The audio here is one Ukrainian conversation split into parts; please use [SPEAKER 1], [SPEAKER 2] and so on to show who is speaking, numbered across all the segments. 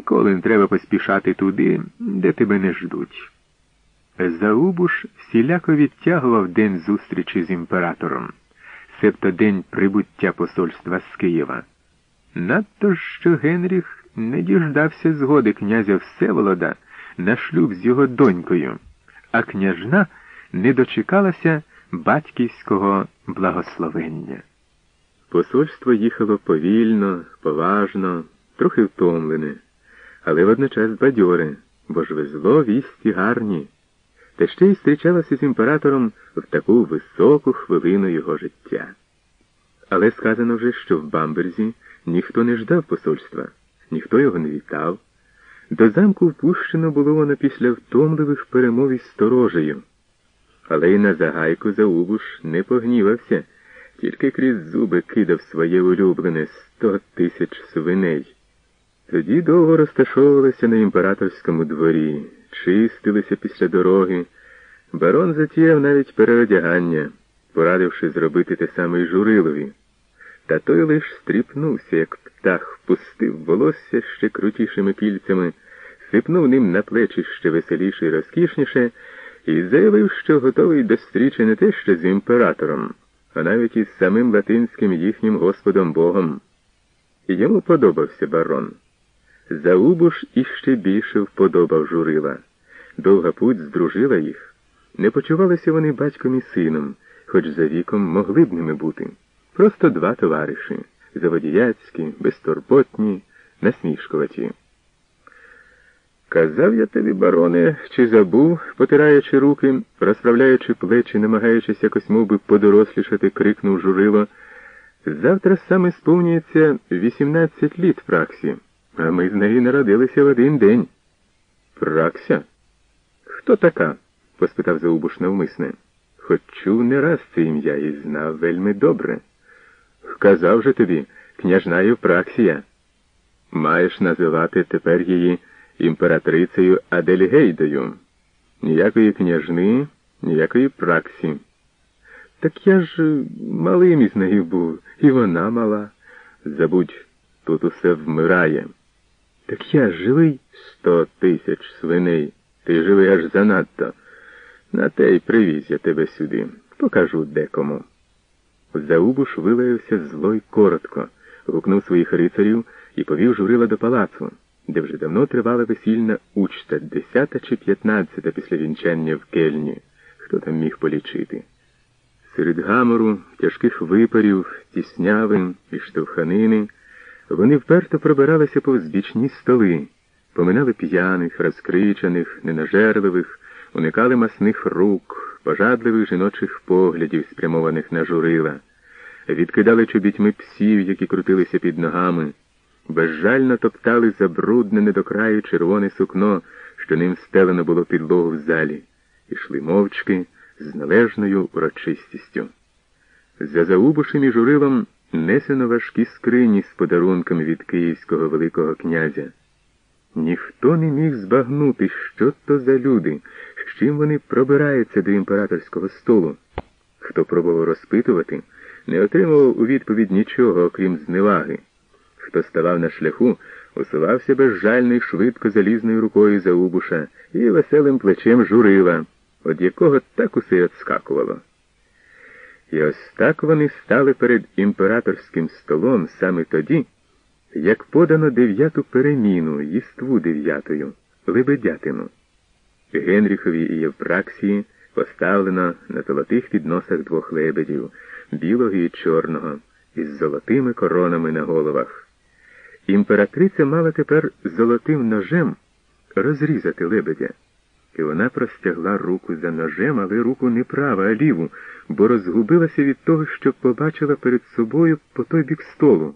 [SPEAKER 1] Ніколи не треба поспішати туди, де тебе не ждуть. Заубуш всіляко відтягував день зустрічі з імператором, себто день прибуття посольства з Києва. Надто ж що Генріх не діждався згоди князя Всеволода на шлюб з його донькою, а княжна не дочекалася батьківського благословення. Посольство їхало повільно, поважно, трохи втомлене, але водночас бадьоре, бо ж везло вісті гарні, та ще й зустрічалося з імператором в таку високу хвилину його життя. Але сказано вже, що в Бамберзі ніхто не ждав посольства, ніхто його не вітав. До замку впущено було воно після втомливих перемов із сторожею. Але й на загайку Заубуш не погнівався, тільки крізь зуби кидав своє улюблене сто тисяч свиней. Тоді довго розташовувалися на імператорському дворі, чистилися після дороги. Барон затіяв навіть переодягання, порадивши зробити те саме й Журилові. Та той лиш стріпнувся, як птах, пустив волосся ще крутішими кільцями, сипнув ним на плечі ще веселіше і розкішніше, і заявив, що готовий до зустрічі не те що з імператором, а навіть із самим латинським їхнім Господом Богом. Йому подобався барон. Заубуш іще більше вподобав журила. Довга путь здружила їх. Не почувалися вони батьком і сином, хоч за віком могли б ними бути. Просто два товариші заводіяцькі, безтурботні, насмішкуваті. Казав я тобі, бароне, чи забув, потираючи руки, розправляючи плечі, намагаючись якось мов би, подорослішати, крикнув журило. Завтра саме сповнюється 18 літ праксі, а ми з нею народилися в один день. Пракся? Хто така? поспитав Заубуш навмисне. Хоч чув не раз це ім'я і знав вельми добре. Казав же тобі, княжна Євпраксія. Маєш називати тепер її імператрицею Адельгейдою. Ніякої княжни, ніякої праксі. Так я ж малим із нею був, і вона мала. Забудь, тут усе вмирає. Так я живий сто тисяч свиней. Ти живий аж занадто. На те й привіз я тебе сюди. Покажу декому. Заубуш вилаявся зло й коротко, гукнув своїх рицарів і повів журила до палацу, де вже давно тривала весільна учта, десята чи п'ятнадцята після вінчання в кельні. Хто там міг полічити? Серед гамору, тяжких випарів, тісняви і штовханини вони вперто пробиралися повз бічні столи, поминали п'яних, розкричаних, ненажерливих, уникали масних рук пожадливих жіночих поглядів, спрямованих на журила, відкидали чобітьми псів, які крутилися під ногами, безжально топтали забруднене до краю червоне сукно, що ним стелено було підлогу в залі, ішли мовчки з належною урочистістю. За заубушем і журилом несено важкі скрині з подарунками від київського Великого князя. Ніхто не міг збагнути, що то за люди, з чим вони пробираються до імператорського столу. Хто пробував розпитувати, не отримував у відповідь нічого, окрім зневаги. Хто ставав на шляху, усувався безжально й швидко залізною рукою Заубуша і веселим плечем журила, від якого так усе відскакувало. І ось так вони стали перед імператорським столом саме тоді як подано дев'яту переміну, їству дев'ятою, лебедятину. Генріхові і Євпраксії поставлено на золотих підносах двох лебедів, білого і чорного, із золотими коронами на головах. Імператриця мала тепер золотим ножем розрізати лебедя. І вона простягла руку за ножем, але руку не права, а ліву, бо розгубилася від того, що побачила перед собою по той бік столу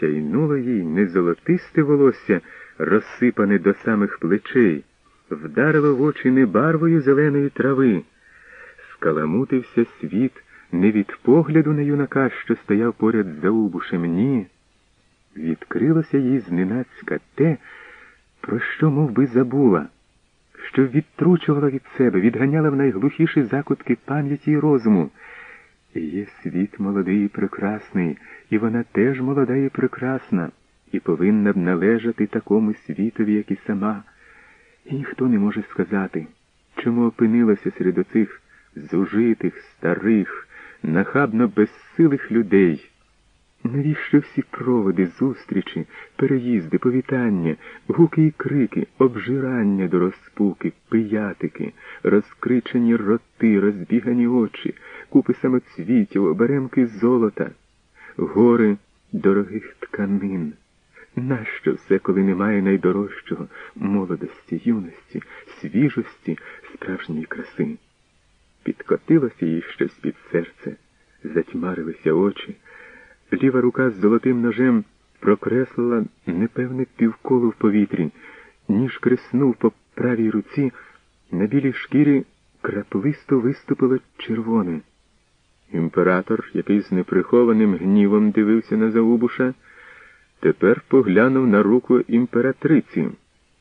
[SPEAKER 1] сяйнуло їй не золотисте волосся, розсипане до самих плечей, вдарило в очі не барвою зеленої трави. Скаламутився світ не від погляду на юнака, що стояв поряд з заубушем, ні. Відкрилося їй зненацька те, про що мов би, забула, що відтручувала від себе, відганяла в найглухіші закутки пам'яті й розуму. Є світ молодий і прекрасний, і вона теж молода і прекрасна, і повинна б належати такому світові, як і сама. І ніхто не може сказати, чому опинилася серед оцих зужитих, старих, нахабно безсилих людей. Навіщо всі проводи, зустрічі, переїзди, повітання, гуки і крики, обжирання до розпуки, пиятики, розкричені роти, розбігані очі, купи самоцвітів, оберемки золота, гори дорогих тканин? Нащо все, коли немає найдорожчого молодості, юності, свіжості, справжньої краси? Підкотилося їй щось під серце, затьмарилися очі. Ліва рука з золотим ножем прокреслила непевне півколо в повітрі, ніж креснув по правій руці, на білій шкірі краплисто виступило червоне. Імператор, який з неприхованим гнівом дивився на Заубуша, тепер поглянув на руку імператриці.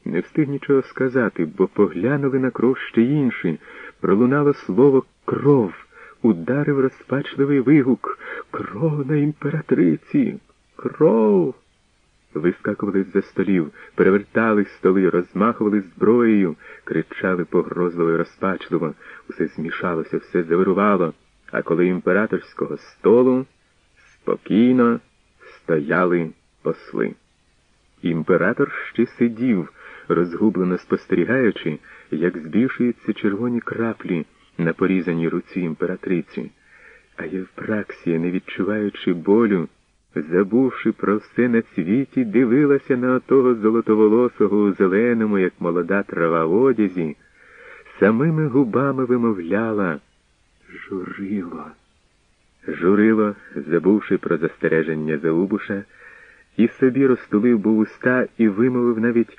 [SPEAKER 1] Не встиг нічого сказати, бо поглянули на кров ще інші. Пролунало слово кров ударив розпачливий вигук. Кров на імператриці. Кров. Вискакували з за столів, перевертали столи, розмахували зброєю, кричали погрозливо і розпачливо. Усе змішалося, все завирувало. А коли імператорського столу спокійно стояли посли. Імператор ще сидів, розгублено спостерігаючи, як збільшуються червоні краплі на порізаній руці імператриці, а Євпраксія, не відчуваючи болю, забувши про все на світі, дивилася на отого золотоволосого у зеленому, як молода трава в одязі, самими губами вимовляла Журило. Журило, забувши про застереження Заубуша, і собі розтулив був уста і вимовив навіть